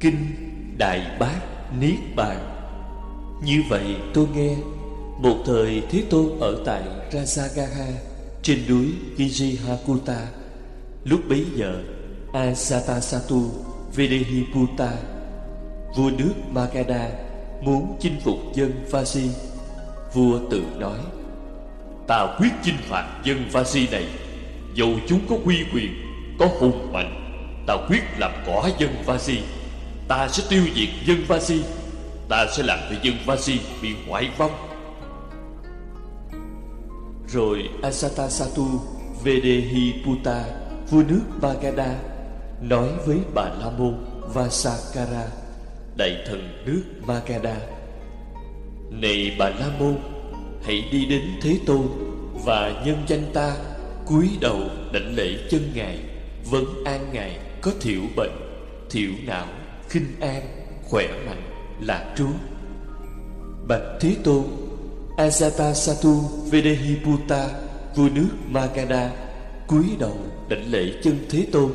Kinh Đại Bát Niết Bàn. Như vậy tôi nghe, Một thời Thế Tôn ở tại Rajagaha Trên núi Kijihakuta Lúc bấy giờ Asatasatu Vedehiputa Vua nước Magadha, Muốn chinh phục dân Vasi Vua tự nói, Ta quyết chinh phạt dân Vasi này, Dầu chúng có quy quyền, Có hùng mạnh, Ta quyết làm cỏ dân Vasi Ta sẽ tiêu diệt dân Vasi Ta sẽ làm cho dân Vasi bị hoại vong. Rồi Asatasattu Vedehiputa Vua nước Magadha Nói với Bà La Môn Vasakara Đại thần nước Magada, Này Bà La Môn Hãy đi đến Thế Tôn Và nhân danh ta cúi đầu đảnh lễ chân Ngài. Vấn an Ngài có thiểu bệnh Thiểu não, khinh an, khỏe mạnh, lạc trú. Bạch Thế Tôn Ajatasattu Vedehiputa Vua nước Magadha cúi đầu đảnh lễ chân Thế Tôn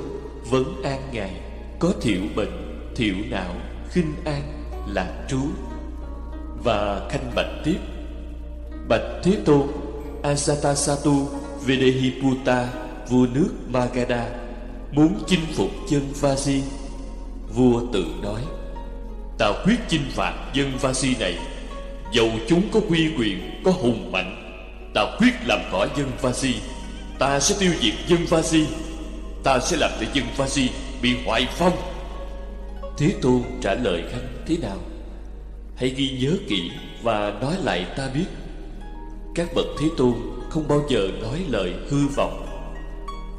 Vấn an Ngài Có thiểu bệnh, thiểu não, khinh an, lạc trú. Và khanh bạch tiếp Bạch Thế Tôn Ajatasattu Vedehiputa Vua nước Magadha Muốn chinh phục chân Vasi Vua tự nói, Ta quyết chinh phạt dân Vasi này. Dầu chúng có quy quyền, Có hùng mạnh, Ta quyết làm cỏ dân Vasi Ta sẽ tiêu diệt dân Vasi Ta sẽ làm cho dân Vasi bị hoại phong. Thế Tôn trả lời Khanh thế nào? Hãy ghi nhớ kỹ Và nói lại ta biết. Các bậc Thế Tôn Không bao giờ nói lời hư vọng.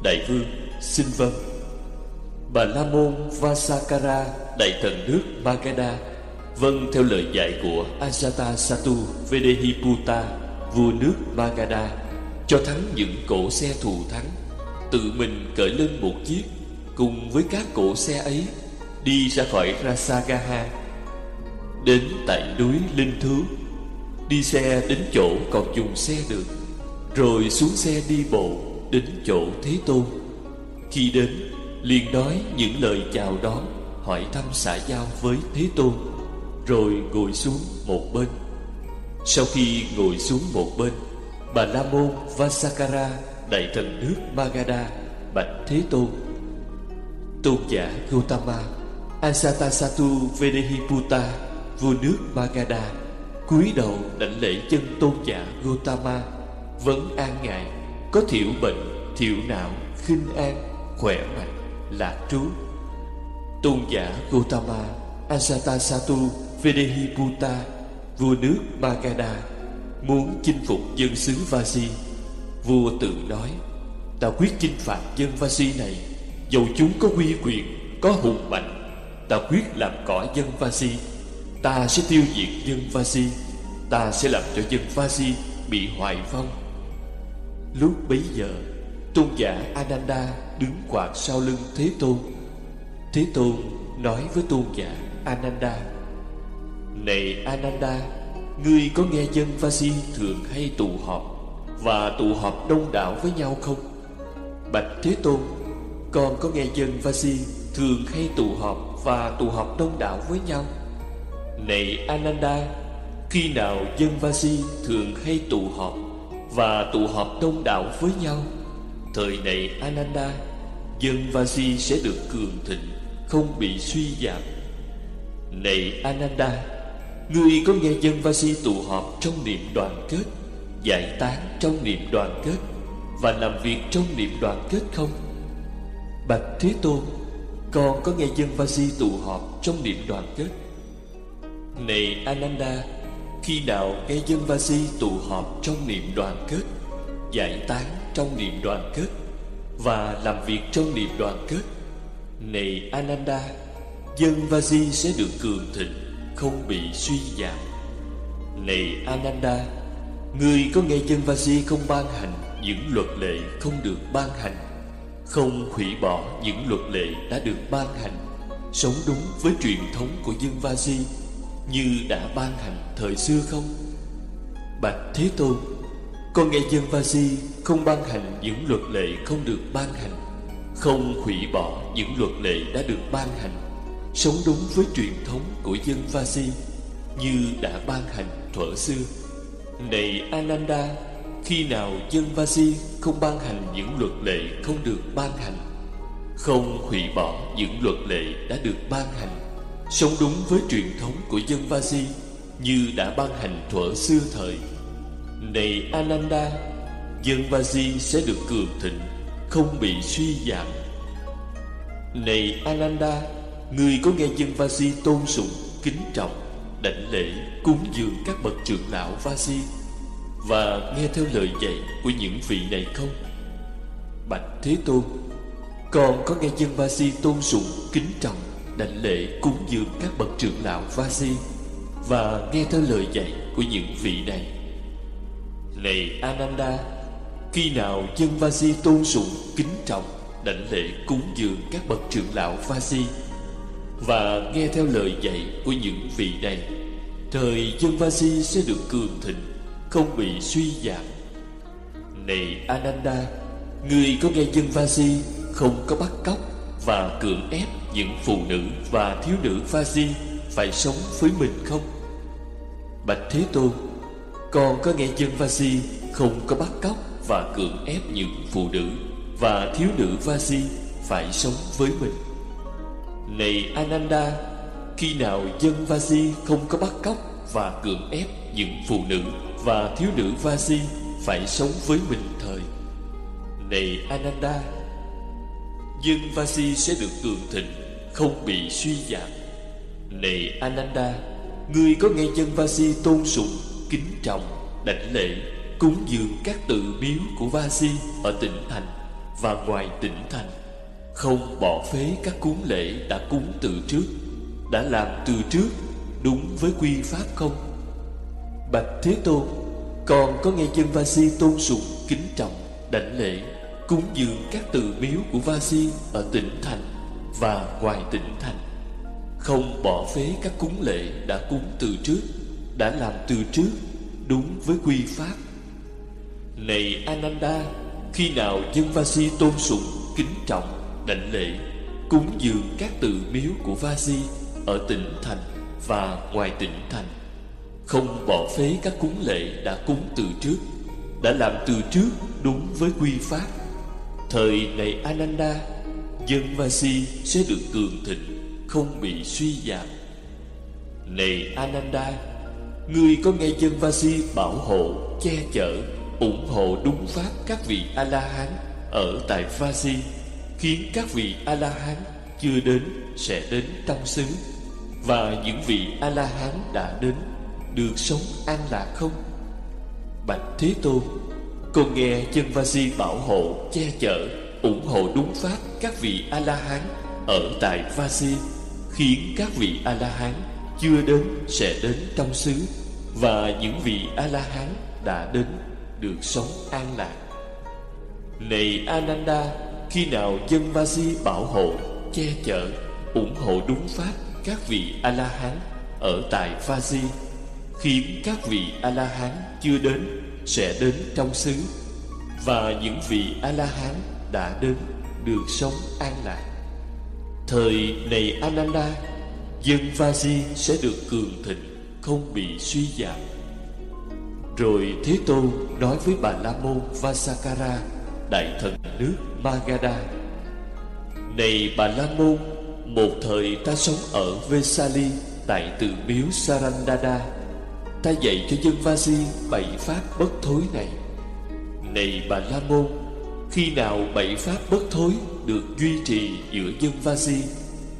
Đại vương, xin vâng. Bà La Môn Vasakara Đại thần nước Magadha Vâng theo lời dạy của Ajata Satu Vedehiputa Vua nước Magadha Cho thắng những cỗ xe thù thắng, Tự mình cởi lên một chiếc Cùng với các cỗ xe ấy Đi ra khỏi Rasagaha, Đến tại núi Linh Thú, Đi xe đến chỗ còn dùng xe được, Rồi xuống xe đi bộ Đến chỗ Thế Tôn. Khi đến liền nói những lời chào đón Hỏi thăm xã giao với Thế Tôn Rồi ngồi xuống một bên. Sau khi ngồi xuống một bên Bà La Môn Vasakara Đại thần nước Magadha Bạch Thế Tôn Tôn giả Gautama Asatasatu Vedehiputa Vua nước Magadha cúi đầu đảnh lễ chân tôn giả Gautama Vấn an ngài Có thiểu bệnh, thiểu não, khinh an, khỏe mạnh, là trú. Tôn giả Gautama Ajatasattu Vedehiputta Vua nước Magadha, Muốn chinh phục dân xứ Vasi Vua tự nói, Ta quyết chinh phạt dân Vasi này. Dầu chúng có quy quyền, Có hùng mạnh, Ta quyết làm cỏ dân Vasi Ta sẽ tiêu diệt dân Vasi Ta sẽ làm cho dân Vasi bị hoại vong. Lúc bấy giờ, Tôn giả Ananda đứng quạt sau lưng Thế Tôn. Thế Tôn nói với tôn giả Ananda, Này Ananda, Ngươi có nghe dân Vasi thường hay tụ họp Và tụ họp đông đảo với nhau không? Bạch Thế Tôn, Con có nghe dân Vasi thường hay tụ họp Và tụ họp đông đảo với nhau? Này Ananda, Khi nào dân Vasi thường hay tụ họp Và tụ họp đông đảo với nhau? Thời này Ananda Dân Vasi sẽ được cường thịnh, Không bị suy giảm. Này Ananda Ngươi có nghe dân Vasi tụ họp trong niệm đoàn kết, Giải tán trong niệm đoàn kết Và làm việc trong niệm đoàn kết không? Bạch Thế Tôn, Con có nghe dân Vasi tụ họp trong niệm đoàn kết? Này Ananda, Khi nào nghe dân Vasi tụ họp trong niệm đoàn kết, Giải tán trong niệm đoàn kết? Và làm việc trong niềm đoàn kết. Này Ananda, Dân Vasi sẽ được cường thịnh, Không bị suy giảm. Này Ananda, người có nghe dân Vasi không ban hành Những luật lệ không được ban hành, Không hủy bỏ những luật lệ đã được ban hành, Sống đúng với truyền thống của dân Vasi Như đã ban hành thời xưa không? Bạch Thế Tôn con nghe dân Vasi không ban hành những luật lệ không được ban hành, Không hủy bỏ những luật lệ đã được ban hành, Sống đúng với truyền thống của dân Vasi Như đã ban hành thuở xưa. Này Ananda Khi nào dân Vasi không ban hành những luật lệ không được ban hành, Không hủy bỏ những luật lệ đã được ban hành, Sống đúng với truyền thống của dân Vasi Như đã ban hành thuở xưa thời này Ananda Dân Vasi sẽ được cường thịnh, Không bị suy giảm. Này Ananda Người có nghe dân Vasi tôn sùng, Kính trọng, Đảnh lễ, cúng dường các bậc trưởng lão Vasi Và nghe theo lời dạy của những vị này không? Bạch Thế Tôn Con có nghe dân Vasi tôn sùng, kính trọng, Đảnh lễ, cúng dường các bậc trưởng lão Vasi Và nghe theo lời dạy của những vị này. Này Ananda, Khi nào dân Vasi tôn sùng kính trọng, Đảnh lễ cúng dường các bậc trưởng lão Vasi Và nghe theo lời dạy của những vị này, Thời dân Vasi sẽ được cường thịnh, Không bị suy giảm. Này Ananda, Người có nghe dân Vasi Không có bắt cóc Và cưỡng ép những phụ nữ và thiếu nữ Vasi Phải sống với mình không? Bạch Thế Tôn còn có nghe dân Vasi Không có bắt cóc và cưỡng ép những phụ nữ Và thiếu nữ Vasi Phải sống với mình Này Ananda khi nào dân Vasi không có bắt cóc và cưỡng ép những phụ nữ và thiếu nữ Vasi phải sống với mình thời. Này Ananda, dân Vasi sẽ được cường thịnh, không bị suy giảm. Này Ananda, ngươi có nghe dân Vasi tôn sùng, kính trọng, đảnh lễ, cúng dường các tự miếu của Vasi ở tỉnh thành và ngoài tỉnh thành, không bỏ phế các cúng lễ đã cúng từ trước đã làm từ trước đúng với quy pháp không? Bạch Thế Tôn, còn có nghe dân Vasi tôn sùng, kính trọng, đảnh lễ, cúng dường các từ miếu của Vasi ở tỉnh thành và ngoài tỉnh thành, không bỏ phế các cúng lễ đã cúng từ trước, đã làm từ trước đúng với quy pháp. Này Ananda, khi nào dân Vasi tôn sùng, kính trọng, đảnh lễ, cúng dường các từ miếu của Vasi ở tỉnh thành và ngoài tỉnh thành không bỏ phế các cúng lễ đã cúng từ trước đã làm từ trước đúng với quy pháp thời này ananda dân vasi sẽ được cường thịnh không bị suy giảm này ananda người có nghe chân vasi bảo hộ, che chở, ủng hộ đúng pháp các vị a la hán ở tại vasi khiến các vị a la hán chưa đến sẽ đến trong xứ. Và những vị a la hán đã đến, được sống an lạc không? Bạch thế tôn, con nghe chân vasi bảo hộ, che chở, ủng hộ đúng pháp các vị a la hán ở tại vasi khiến các vị a la hán chưa đến sẽ đến trong xứ, và những vị a la hán đã đến được sống an lạc. Này ananda khi nào dân vasi bảo hộ, che chở, ủng hộ đúng pháp các vị a la hán ở tại vasi di khiến các vị a la hán chưa đến sẽ đến trong xứ, và những vị a la hán đã đến được sống an lạc. Thời này ananda dân Vaji sẽ được cường thịnh, không bị suy giảm. Rồi thế tôn nói với bà la môn vasakara đại thần nước magadha này bà la môn, một thời ta sống ở Vesali, Tại tự miếu Sarandada, Ta dạy cho dân Vasi bảy pháp bất thối này. Này bà La Môn, Khi nào bảy pháp bất thối được duy trì giữa dân Vasi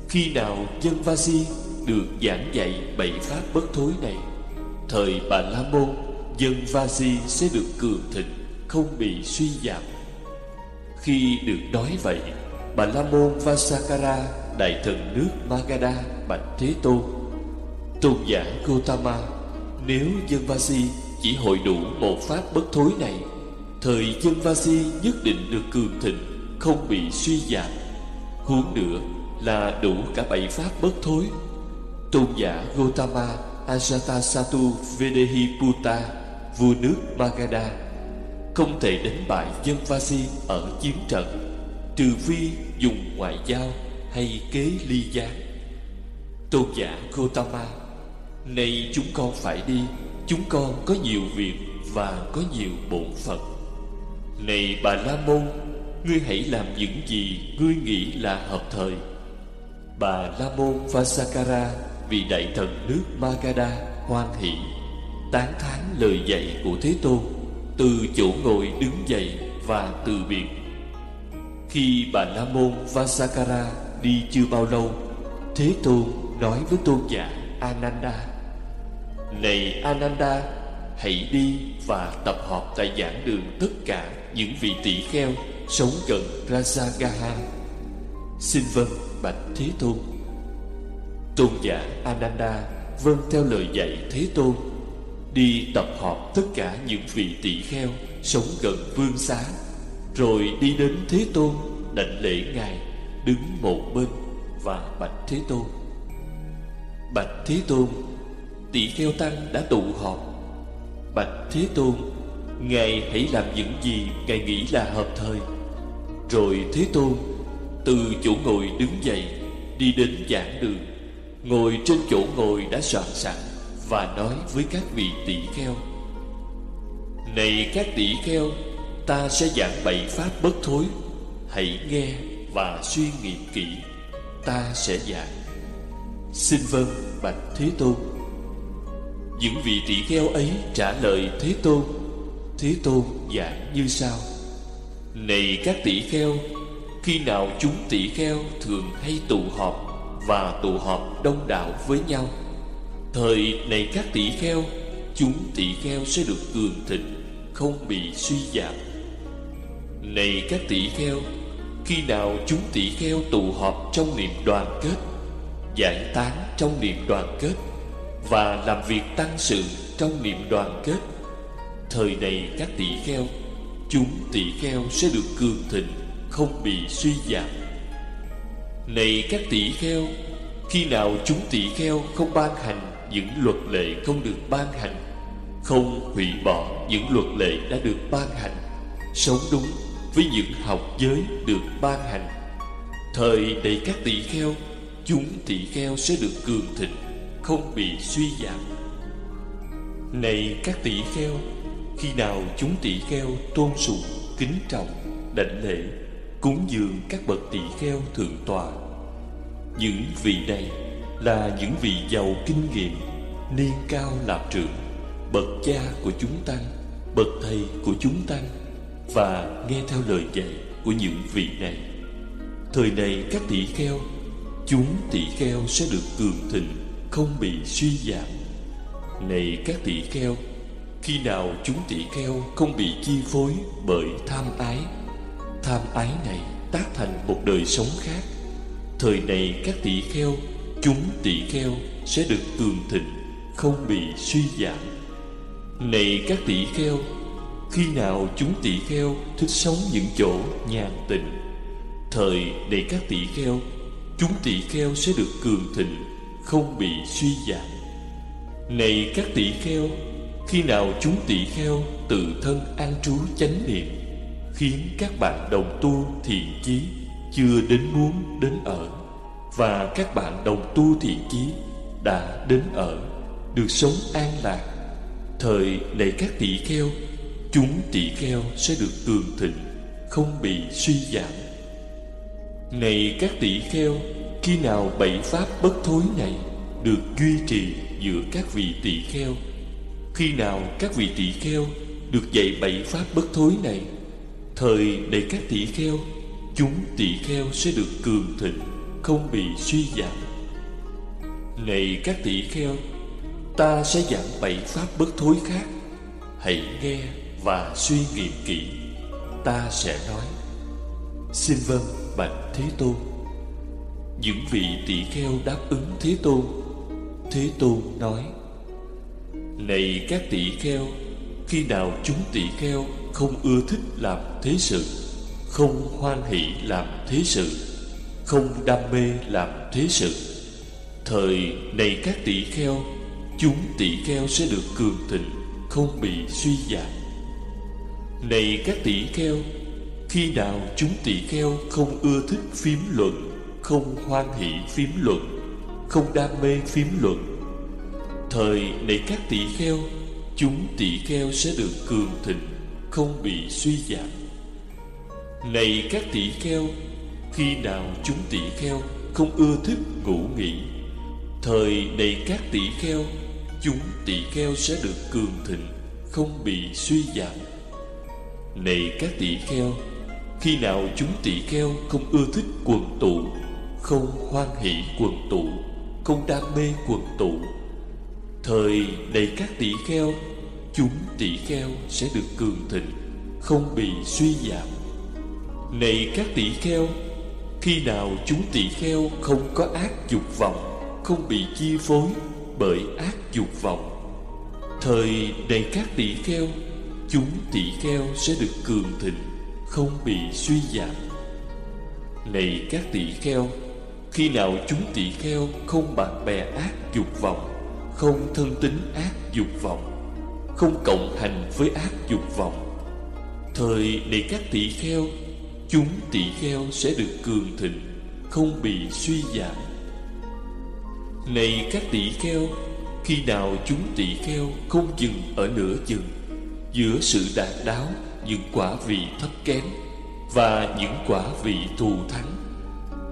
khi nào dân Vasi được giảng dạy bảy pháp bất thối này, Thời bà La Môn, Dân Vasi sẽ được cường thịnh, Không bị suy giảm. Khi được nói vậy, Bà La Môn Vasakara, Đại thần nước Magadha Bạch Thế Tôn Tôn giả Gotama Nếu dân Vasi chỉ hội đủ một pháp bất thối này, Thời dân Vasi nhất định được cường thịnh, Không bị suy giảm. Huống nữa là đủ cả bảy pháp bất thối. Tôn giả Gotama Ajatasattu Vedehiputta, Vua nước Magadha, Không thể đánh bại dân Vasi ở chiến trận, Trừ phi dùng ngoại giao hay kế ly gián. Tôn giả Gotama Nay chúng con phải đi, Chúng con có nhiều việc Và có nhiều bổn phận. Này Bà La Môn, Ngươi hãy làm những gì Ngươi nghĩ là hợp thời. Bà La Môn Vasakara Vì đại thần nước Magadha hoan hỷ, Tán thán lời dạy của Thế Tôn, Từ chỗ ngồi đứng dậy Và từ biệt. Khi bà La Môn Vasakara đi chưa bao lâu, Thế Tôn nói với tôn giả Ananda, Này Ananda, Hãy đi và tập hợp tại giảng đường tất cả những vị tỷ kheo sống gần Rajagaha. Xin vâng bạch Thế Tôn. Tôn giả Ananda vâng theo lời dạy Thế Tôn, Đi tập hợp tất cả những vị tỷ kheo sống gần vương xá, Rồi đi đến Thế Tôn, đảnh lễ Ngài, đứng một bên và bạch Thế Tôn. Bạch Thế Tôn Tỷ kheo tăng đã tụ họp. Bạch Thế Tôn, Ngài hãy làm những gì Ngài nghĩ là hợp thời. Rồi Thế Tôn từ chỗ ngồi đứng dậy, Đi đến giảng đường. Ngồi trên chỗ ngồi đã soạn sẵn Và nói với các vị tỷ kheo, Này các tỷ kheo, Ta sẽ giảng bảy pháp bất thối. Hãy nghe và suy nghiệm kỹ, Ta sẽ giảng. Xin vâng bạch Thế Tôn. Những vị tỷ kheo ấy trả lời Thế Tôn Thế Tôn giảng như sau. Này các tỷ kheo khi nào chúng tỷ kheo thường hay tụ họp Và tụ họp đông đảo với nhau, Thời này các tỷ kheo, Chúng tỷ kheo sẽ được cường thịnh, Không bị suy giảm. Này các tỷ kheo, Khi nào chúng tỷ kheo tụ họp trong niềm đoàn kết, Giải tán trong niềm đoàn kết Và làm việc tăng sự trong niềm đoàn kết, Thời này các tỷ kheo, Chúng tỷ kheo sẽ được cường thịnh không bị suy giảm. Này các tỷ kheo, Khi nào chúng tỷ kheo không ban hành Những luật lệ không được ban hành, Không hủy bỏ những luật lệ đã được ban hành, Sống đúng với những học giới được ban hành, Thời đầy các tỷ kheo, Chúng tỷ kheo sẽ được cường thịnh, Không bị suy giảm. Này các tỷ kheo, Khi nào chúng tỷ kheo tôn sùng, Kính trọng, Đảnh lễ Cúng dường các bậc tỷ kheo thượng tòa. Những vị này Là những vị giàu kinh nghiệm, Niên cao làm trưởng Bậc cha của chúng tăng, Bậc thầy của chúng tăng, Và nghe theo lời dạy của những vị này Thời này các tỷ kheo, Chúng tỷ kheo sẽ được cường thịnh, Không bị suy giảm Này các tỷ kheo, Khi nào chúng tỷ kheo không bị chi phối bởi tham ái Tham ái này tác thành một đời sống khác. Thời này các tỷ kheo, Chúng tỷ kheo sẽ được cường thịnh, Không bị suy giảm. Này các tỷ kheo, Khi nào chúng tỷ kheo thích sống những chỗ nhàn tịnh, Thời này các tỷ kheo, Chúng tỷ kheo sẽ được cường thịnh, Không bị suy giảm. Này các tỷ kheo, Khi nào chúng tỷ kheo Tự thân an trú chánh niệm Khiến các bạn đồng tu thiện chí Chưa đến muốn đến ở, Và các bạn đồng tu thiện chí Đã đến ở, Được sống an lạc. Thời này các tỷ kheo, Chúng tỷ kheo sẽ được cường thịnh, Không bị suy giảm. Này các tỷ kheo, Khi nào bảy pháp bất thối này Được duy trì giữa các vị tỷ kheo? Khi nào các vị tỷ kheo Được dạy bảy pháp bất thối này Thời này các tỷ kheo, Chúng tỷ kheo sẽ được cường thịnh, Không bị suy giảm. Này các tỷ kheo, Ta sẽ giảng bảy pháp bất thối khác. Hãy nghe và suy nghiệm kỹ, Ta sẽ nói. Xin vâng bạch Thế Tôn. Những vị tỷ kheo đáp ứng Thế Tôn Thế Tôn nói, Này các tỷ kheo, Khi nào chúng tỷ kheo không ưa thích làm thế sự, Không hoan hỷ làm thế sự, Không đam mê làm thế sự. Thời này các tỷ kheo, Chúng tỷ kheo sẽ được cường thịnh, Không bị suy giảm. Này các tỷ kheo, khi nào chúng tỷ kheo không ưa thích phím luận, Không hoan hỷ phím luận, Không đam mê phím luận, Thời này các tỷ kheo, Chúng tỷ kheo sẽ được cường thịnh không bị suy giảm. Này các tỷ kheo, Khi nào chúng tỷ kheo Không ưa thích ngủ nghỉ, Thời này các tỷ kheo, Chúng tỷ kheo sẽ được cường thịnh, Không bị suy giảm. Này các tỷ kheo, Khi nào chúng tỷ kheo không ưa thích quần tụ, Không hoan hỷ quần tụ, Không đam mê quần tụ, Thời này các tỷ kheo Chúng tỷ kheo sẽ được cường thịnh, Không bị suy giảm. Này các tỷ kheo, Khi nào chúng tỷ kheo không có ác dục vọng, Không bị chi phối bởi ác dục vọng, Thời này các tỷ kheo, Chúng tỷ kheo sẽ được cường thịnh, Không bị suy giảm. Này các tỷ kheo, Khi nào chúng tỷ kheo không bạn bè ác dục vọng, Không thân tính ác dục vọng không cộng hành với ác dục vọng. Thời này các tỷ kheo, Chúng tỷ kheo sẽ được cường thịnh, Không bị suy giảm. Này các tỷ kheo, Khi nào chúng tỷ kheo không dừng ở nửa chừng, Giữa sự đạt đáo, Những quả vị thấp kém Và những quả vị thù thắng,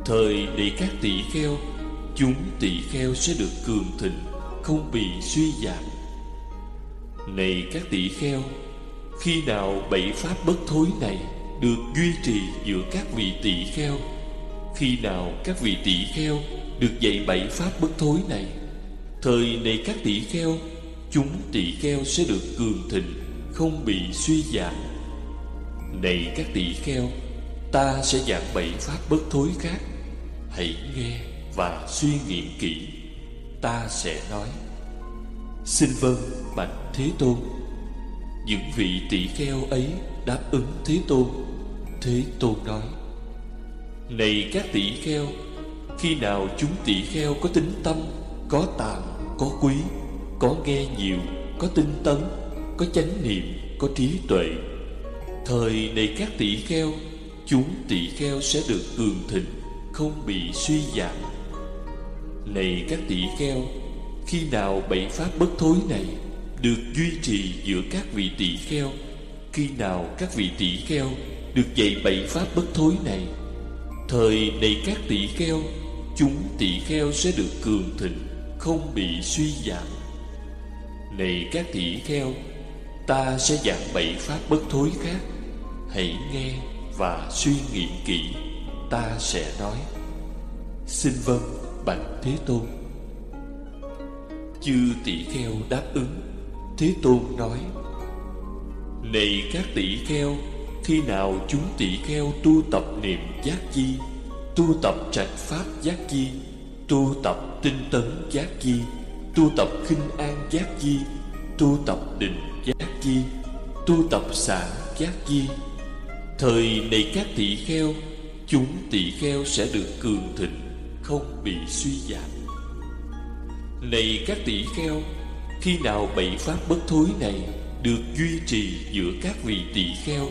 Thời này các tỷ kheo, Chúng tỷ kheo sẽ được cường thịnh, Không bị suy giảm. Này các tỷ kheo, Khi nào bảy pháp bất thối này Được duy trì giữa các vị tỷ kheo? Khi nào các vị tỷ kheo Được dạy bảy pháp bất thối này? Thời này các tỷ kheo, Chúng tỷ kheo sẽ được cường thịnh, Không bị suy giảm. Này các tỷ kheo, Ta sẽ giảng bảy pháp bất thối khác. Hãy nghe và suy nghiệm kỹ, Ta sẽ nói. Xin vâng bạch Thế Tôn. Những vị tỷ kheo ấy đáp ứng Thế Tôn. Thế Tôn nói Này các tỷ kheo Khi nào chúng tỷ kheo có tính tâm Có tàng có quý Có nghe nhiều, có tinh tấn Có chánh niệm, có trí tuệ Thời này các tỷ kheo Chúng tỷ kheo sẽ được cường thịnh Không bị suy giảm. Này các tỷ kheo khi nào bảy pháp bất thối này Được duy trì giữa các vị tỷ kheo, Khi nào các vị tỷ kheo Được dạy bảy pháp bất thối này, Thời này các tỷ kheo, Chúng tỷ kheo sẽ được cường thịnh, Không bị suy giảm. Này các tỷ kheo, Ta sẽ giảng bảy pháp bất thối khác. Hãy nghe và suy nghiệm kỹ, Ta sẽ nói. Xin vâng bạch Thế Tôn. Chư tỷ kheo đáp ứng. Thế Tôn nói, Này các tỷ kheo, Khi nào chúng tỷ kheo tu tập niệm giác chi, Tu tập trạch pháp giác chi, Tu tập tinh tấn giác chi, Tu tập khinh an giác chi, Tu tập định giác chi, Tu tập xả giác chi, Thời này các tỷ kheo, Chúng tỷ kheo sẽ được cường thịnh, Không bị suy giảm. Này các tỷ kheo, Khi nào bảy pháp bất thối này Được duy trì giữa các vị tỷ kheo?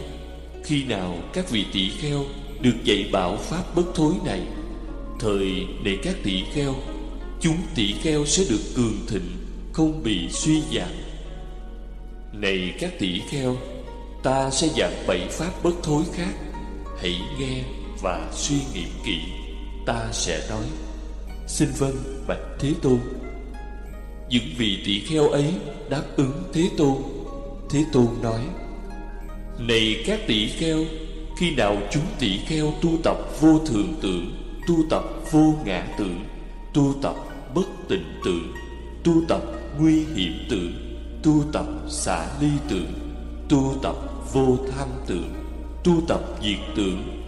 Khi nào các vị tỷ kheo Được dạy bảo pháp bất thối này? Thời này các tỷ kheo, Chúng tỷ kheo sẽ được cường thịnh, Không bị suy giảm. Này các tỷ kheo, Ta sẽ giảng bảy pháp bất thối khác. Hãy nghe và suy nghiệm kỹ, Ta sẽ nói. Xin vâng bạch Thế Tôn. Những vị tỷ kheo ấy đáp ứng Thế Tôn. Thế Tôn nói, Này các tỷ kheo, Khi nào chúng tỷ kheo tu tập vô thường tưởng Tu tập vô ngã tưởng Tu tập bất tịnh tưởng Tu tập nguy hiểm tưởng Tu tập xả ly tưởng Tu tập vô tham tưởng Tu tập diệt tưởng,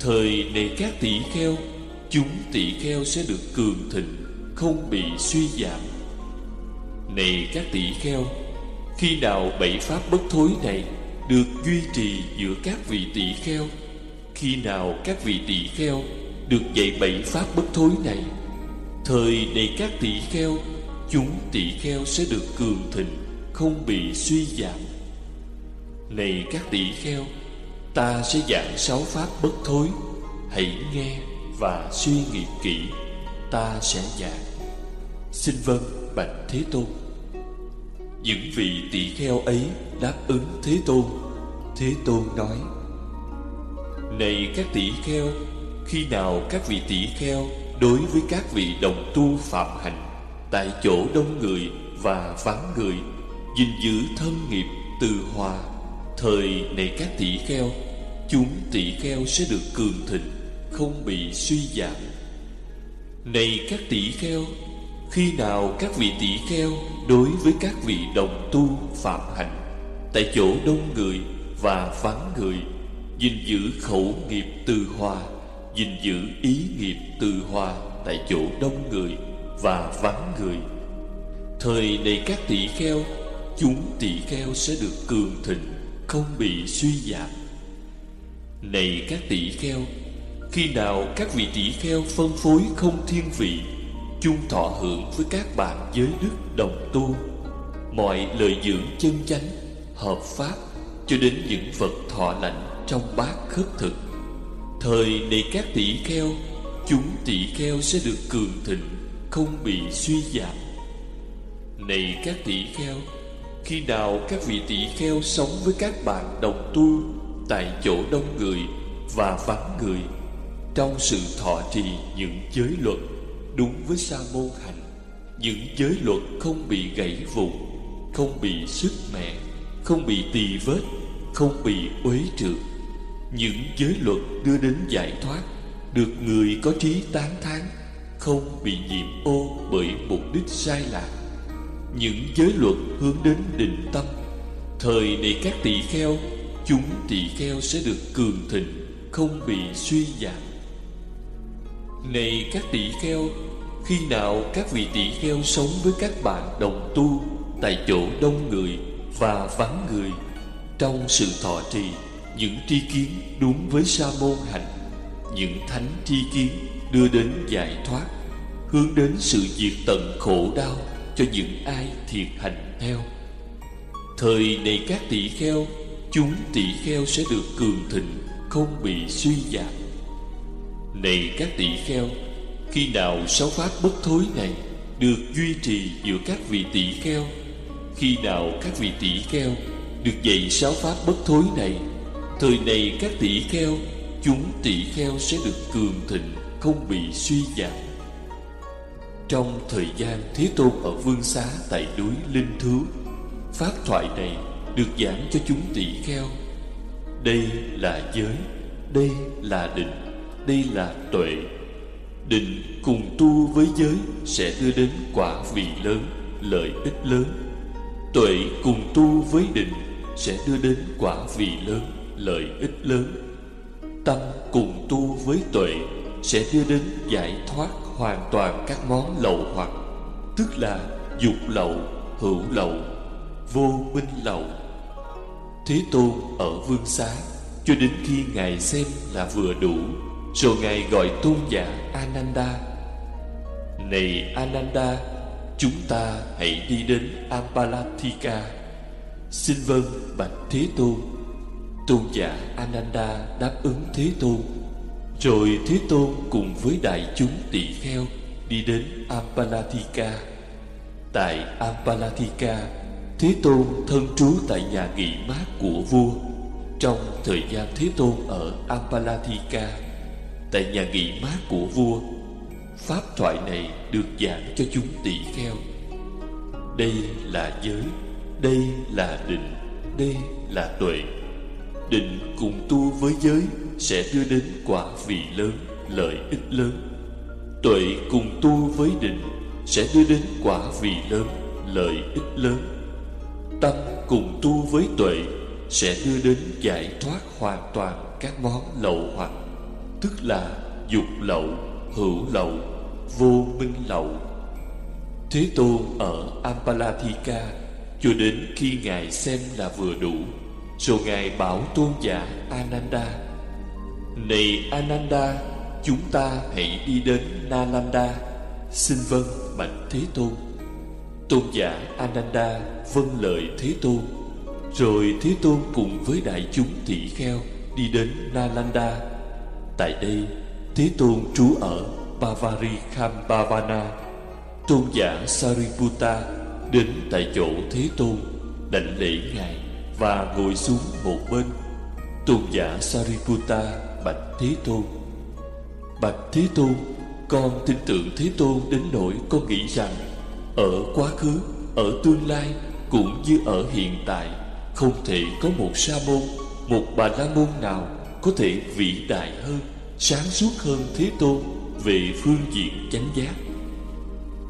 Thời này các tỷ kheo, Chúng tỷ kheo sẽ được cường thịnh, Không bị suy giảm. Này các tỷ kheo, Khi nào bảy pháp bất thối này Được duy trì giữa các vị tỷ kheo, Khi nào các vị tỷ kheo Được dạy bảy pháp bất thối này, Thời này các tỷ kheo, Chúng tỷ kheo sẽ được cường thịnh, Không bị suy giảm. Này các tỷ kheo, Ta sẽ giảng sáu pháp bất thối, Hãy nghe và suy nghĩ kỹ, ta sẽ giảng. Xin vâng bạch Thế Tôn. Những vị tỷ kheo ấy đáp ứng Thế Tôn. Thế Tôn nói, Này các tỷ kheo, Khi nào các vị tỷ kheo Đối với các vị đồng tu phạm hành, Tại chỗ đông người và vắng người, gìn giữ thân nghiệp từ hòa, thời này các tỷ kheo, chúng tỷ kheo sẽ được cường thịnh, không bị suy giảm. Này các tỷ kheo khi nào các vị tỷ kheo đối với các vị đồng tu phạm hạnh, tại chỗ đông người và vắng người, gìn giữ khẩu nghiệp từ hòa, gìn giữ ý nghiệp từ hòa tại chỗ đông người và vắng người, thời này các tỷ kheo, chúng tỷ kheo sẽ được cường thịnh, không bị suy giảm. Này các tỷ kheo, khi nào các vị tỷ kheo phân phối không thiên vị chung thọ hưởng với các bạn giới đức đồng tu. Mọi lợi dưỡng chân chánh, hợp pháp cho đến những vật thọ lạnh trong bát khất thực. Thời này các tỷ kheo, chúng tỷ kheo sẽ được cường thịnh, không bị suy giảm. Này các tỷ kheo, khi nào các vị tỷ kheo sống với các bạn đồng tu Tại chỗ đông người và vắng người, Trong sự thọ trì những giới luật Đúng với sa môn hạnh Những giới luật không bị gãy vụn Không bị sức mẻ, Không bị tỳ vết, Không bị uế trượt Những giới luật đưa đến giải thoát, Được người có trí tán thán, Không bị nhiễm ô bởi mục đích sai lạc. Những giới luật hướng đến định tâm, thời này các tỳ kheo, chúng tỳ kheo sẽ được cường thịnh, không bị suy giảm này các tỷ kheo, khi nào các vị tỷ kheo sống với các bạn đồng tu tại chỗ đông người và vắng người, trong sự thọ trì, những tri kiến đúng với sa môn hạnh những thánh tri kiến đưa đến giải thoát, hướng đến sự diệt tận khổ đau cho những ai thiệt hành theo. Thời này các tỷ kheo, chúng tỷ kheo sẽ được cường thịnh, không bị suy giảm này các tỷ kheo khi nào sáu pháp bất thối này được duy trì giữa các vị tỷ kheo khi nào các vị tỷ kheo được dạy sáu pháp bất thối này thời này các tỷ kheo chúng tỷ kheo sẽ được cường thịnh không bị suy giảm. Trong thời gian Thế Tôn ở vương xá tại núi Linh thứ Pháp thoại này được giảng cho chúng tỳ kheo. Đây là giới, đây là định, đây là tuệ. Định cùng tu với giới sẽ đưa đến quả vị lớn, lợi ích lớn. Tuệ cùng tu với định sẽ đưa đến quả vị lớn, lợi ích lớn. Tâm cùng tu với tuệ sẽ đưa đến giải thoát hoàn toàn các món lậu hoặc tức là dục lậu hữu lậu vô minh lậu. Thế tôn ở vương xá cho đến khi ngài xem là vừa đủ rồi ngài gọi tôn giả ananda này ananda chúng ta hãy đi đến ampalathika xin vâng bạch thế tôn tôn giả ananda đáp ứng thế tôn rồi Thế Tôn cùng với đại chúng tỳ kheo đi đến Ampalathika. Tại Ampalathika, Thế Tôn thân trú tại nhà nghỉ mát của vua. Trong thời gian Thế Tôn ở Ampalathika, tại nhà nghỉ mát của vua, pháp thoại này được giảng cho chúng tỳ kheo. Đây là giới, đây là định, đây là tuệ. Định cùng tu với giới sẽ đưa đến quả vị lớn, lợi ích lớn. Tuệ cùng tu với định sẽ đưa đến quả vị lớn, lợi ích lớn. Tâm cùng tu với tuệ sẽ đưa đến giải thoát hoàn toàn các món lậu hoặc, tức là dục lậu, hữu lậu, vô minh lậu. Thế Tôn ở Ampalathika cho đến khi Ngài xem là vừa đủ, rồi Ngài bảo tôn giả Ananda này Ananda Chúng ta hãy đi đến Nalanda Xin vâng bạch Thế Tôn. Tôn giả Ananda vâng lời Thế Tôn. Rồi Thế Tôn cùng với đại chúng tỷ kheo Đi đến Nalanda. Tại đây Thế Tôn trú ở Pavarikambhavana Tôn giả Sariputta đến tại chỗ Thế Tôn đảnh lễ ngài và ngồi xuống một bên. Tôn giả Sariputta bạch Thế Tôn: Bạch Thế Tôn, con tin tưởng Thế Tôn đến nỗi con nghĩ rằng ở quá khứ, ở tương lai cũng như ở hiện tại không thể có một sa môn, một bà la môn nào có thể vĩ đại hơn, sáng suốt hơn Thế Tôn về phương diện chánh giác.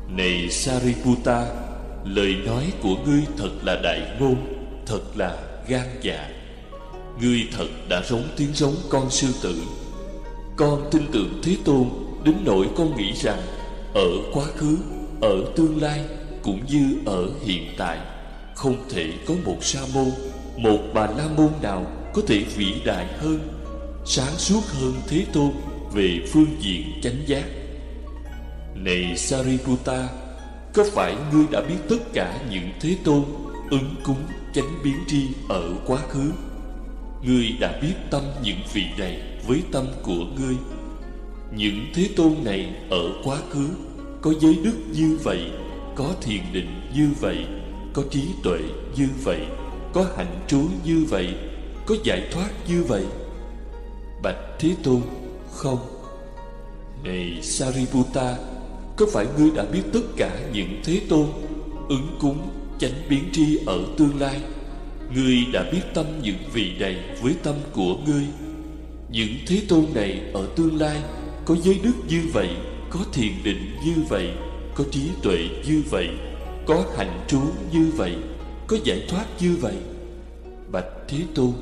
Này Sariputta, lời nói của ngươi thật là đại ngôn, thật là gan dạ. Ngươi thật đã rống tiếng rống con sư tử. Con tin tưởng Thế Tôn đến nỗi con nghĩ rằng ở quá khứ, ở tương lai cũng như ở hiện tại không thể có một sa môn, một bà la môn nào có thể vĩ đại hơn, sáng suốt hơn Thế Tôn về phương diện chánh giác. Này Sariputta, có phải ngươi đã biết tất cả những Thế Tôn ứng cúng chánh biến tri ở quá khứ? Ngươi đã biết tâm những vị này với tâm của ngươi. Những Thế Tôn này ở quá khứ có giới đức như vậy, có thiền định như vậy, có trí tuệ như vậy, có hạnh trú như vậy, có giải thoát như vậy. Bạch Thế Tôn, không. Này Sariputta, có phải ngươi đã biết tất cả những Thế Tôn ứng cúng chánh biến tri ở tương lai? Ngươi đã biết tâm những vị này với tâm của ngươi. Những Thế Tôn này ở tương lai có giới đức như vậy, có thiền định như vậy, có trí tuệ như vậy, có hạnh trú như vậy, có giải thoát như vậy. Bạch Thế Tôn,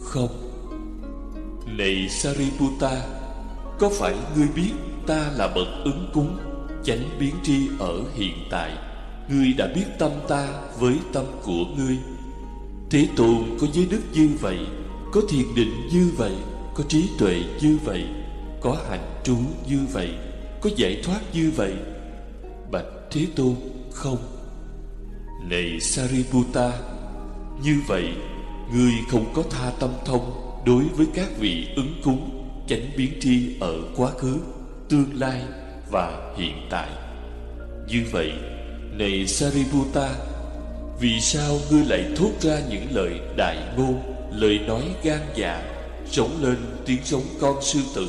không. Này Sariputta, có phải ngươi biết ta là bậc ứng cúng chánh biến tri ở hiện tại? Ngươi đã biết tâm ta với tâm của ngươi. Thế tôn có giới đức như vậy có thiền định như vậy có trí tuệ như vậy có hạnh trú như vậy có giải thoát như vậy. Bạch thế tôn không. Này sariputta như vậy ngươi không có tha tâm thông đối với các vị ứng cúng, chánh biến tri ở quá khứ, tương lai và hiện tại. Như vậy, này sariputta, vì sao ngươi lại thốt ra những lời đại ngôn, lời nói gan dạ sống lên tiếng sống con sư tử?